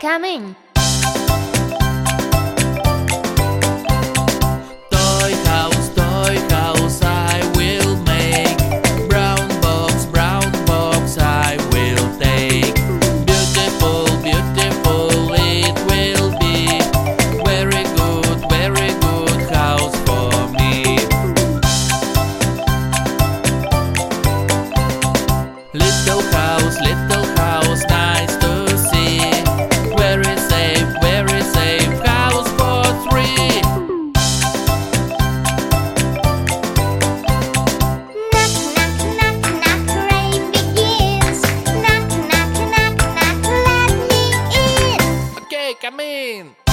coming. Toy house, toy house, I will make. Brown box, brown box, I will take. Beautiful, beautiful, it will be. Very good, very good house for me. Little house, Wake!